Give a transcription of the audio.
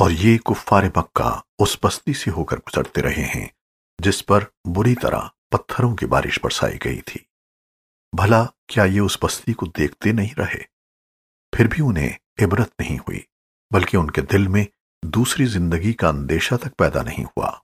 और ये कुफ्फार मक्का उस बस्ती से होकर गुजरते रहे हैं, जिस पर बुरी तरह पत्थरों की बारिश बरसाई गई थी। भला क्या ये उस बस्ती को देखते नहीं रहे? फिर भी उन्हें इबरत नहीं हुई, बल्कि उनके दिल में दूसरी ज़िंदगी का अंदेशा तक पैदा नहीं हुआ।